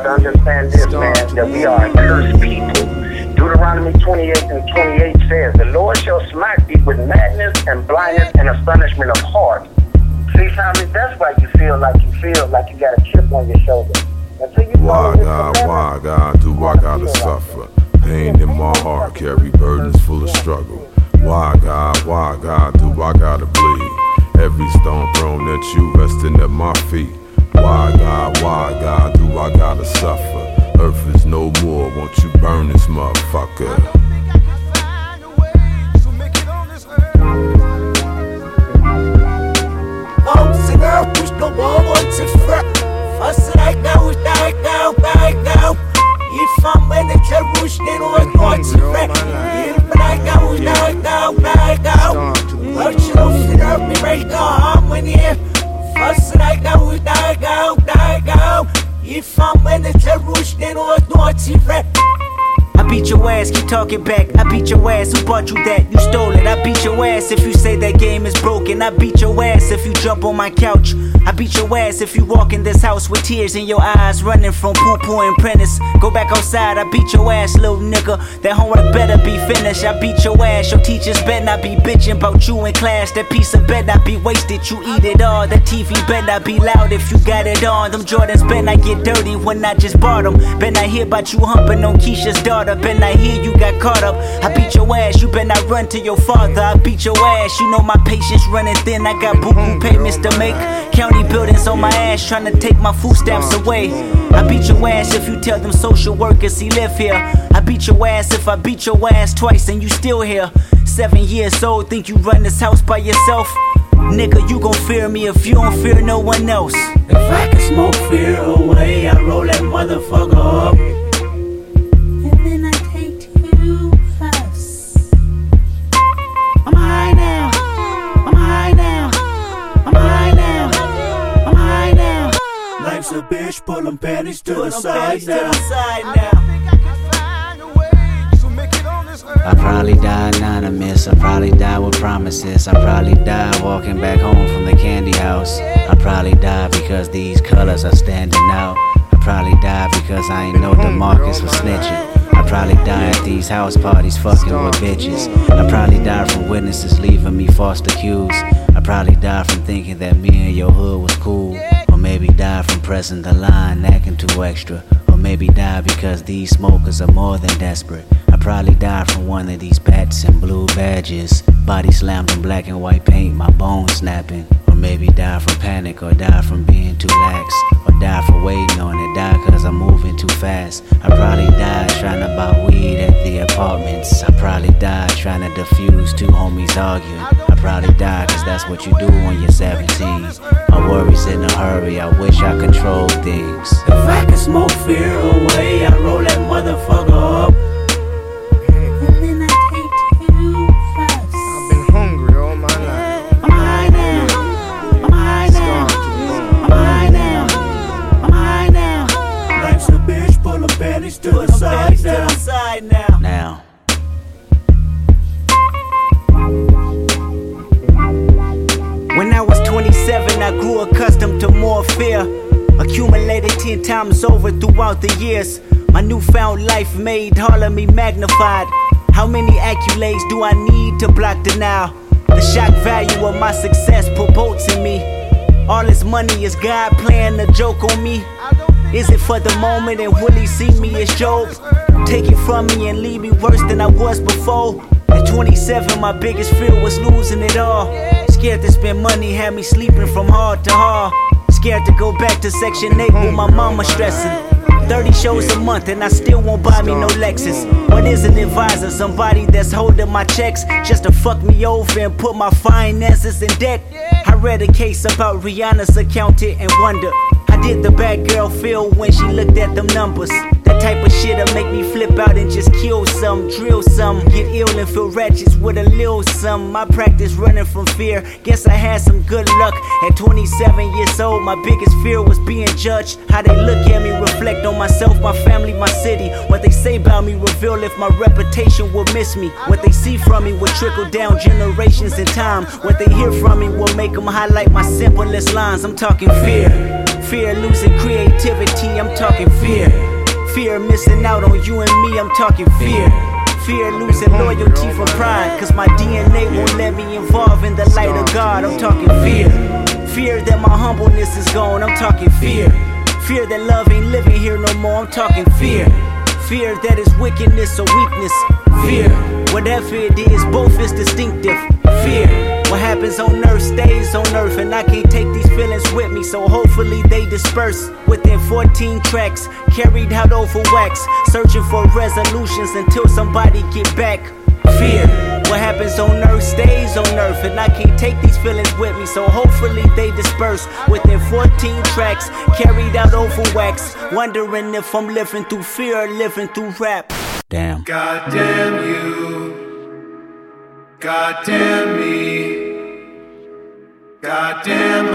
understand this, man, that we are a cursed people. Deuteronomy 28 and 28 says, The Lord shall smite thee with madness and blindness and astonishment of heart. See, family, that's why you feel like you feel like you got a chip on your shoulder. Until you why, God, why, God, do I gotta suffer? Pain in my heart, carry burdens full of struggle. Why, God, why, God, do I gotta bleed? Every stone thrown at you, resting at my feet. Why, God, why, God, do I gotta suffer? Earth is no more, won't you burn this motherfucker? I'm sitting here, push the it's fresh. Fast right now, If I'm in the charush, then I'm wreck. I beat your ass, keep talking back. I beat your ass, who bought you that? You stole it. I beat your ass if you say that game is broken. I beat your ass if you jump on my couch. I beat your ass if you walk in this house with tears in your eyes, running from poo poo and prentice. Go back outside, I beat your ass, little nigga. That homework better be finished. I beat your ass, your teachers better not be bitching about you in class. That piece of better not be wasted, you eat it all. That TV better not be loud if you got it on. Them Jordans better not get dirty when I just bought them. Better not hear about you humping on Keisha's daughter. Not hear you got caught up. I beat your ass, you better not run to your father. I beat your ass, you know my patience running thin. I got boo boo mm-hmm. payments to make. County buildings on my ass trying to take my food stamps away. I beat your ass if you tell them social workers he live here. I beat your ass if I beat your ass twice and you still here. Seven years old, think you run this house by yourself? Nigga, you gon' fear me if you don't fear no one else. If I can smoke fear oh, away, I roll that motherfucker Life's a bitch, pull them panties to the side now. I probably die anonymous. I probably die with promises. I probably die walking back home from the candy house. I probably die because these colors are standing out. I probably die because I ain't know DeMarcus was snitching. I probably die at these house parties fucking with bitches. I probably die from witnesses leaving me false accused. I probably die from thinking that me and your hood was cool. Maybe die from pressing the line, acting too extra. Or maybe die because these smokers are more than desperate. I probably die from one of these bats and blue badges. Body slammed in black and white paint, my bones snapping. Or maybe die from panic, or die from being too lax. Or die for waiting on it, cause I'm moving too fast. I probably died trying to buy weed at the apartments. I probably died trying to defuse two homies arguing. I probably died cause that's what you do when you're 17. My worries in a hurry, I wish I controlled things. If I can smoke fear away, I roll that motherfucker up. Times over throughout the years. My newfound life made of me magnified. How many accolades do I need to block denial? The shock value of my success promotes in me. All this money is God playing a joke on me. Is it for the moment and will he see me as Job? Take it from me and leave me worse than I was before. At 27, my biggest fear was losing it all. Scared to spend money, had me sleeping from hard to hard. Scared to go back to Section 8 with my mama stressing. 30 shows a month and I still won't buy me no Lexus. What is an advisor? Somebody that's holding my checks just to fuck me over and put my finances in debt. I read a case about Rihanna's accountant and wonder how did the bad girl feel when she looked at them numbers? Type of shit'll make me flip out and just kill some, drill some, get ill and feel ratchets with a little some. My practice running from fear. Guess I had some good luck. At 27 years old, my biggest fear was being judged. How they look at me, reflect on myself, my family, my city. What they say about me reveal if my reputation will miss me. What they see from me will trickle down generations in time. What they hear from me will make them highlight my simplest lines. I'm talking fear. Fear losing creativity, I'm talking fear. Fear missing out on you and me, I'm talking fear. Fear losing loyalty for pride, cause my DNA won't let me involve in the light of God, I'm talking fear. Fear that my humbleness is gone, I'm talking fear. Fear that love ain't living here no more, I'm talking fear. Fear that is wickedness or weakness. Fear, whatever it is, both is distinctive. Fear, what happens on earth stays on earth, and I can't take these feelings with me, so hopefully they disperse within 14 tracks, carried out over wax, searching for resolutions until somebody get back. Fear, what happens on earth stays on earth, and I can't take these feelings with me, so hopefully they disperse within 14 tracks, carried out over wax, wondering if I'm living through fear or living through rap. Damn. God damn you. God damn me. God damn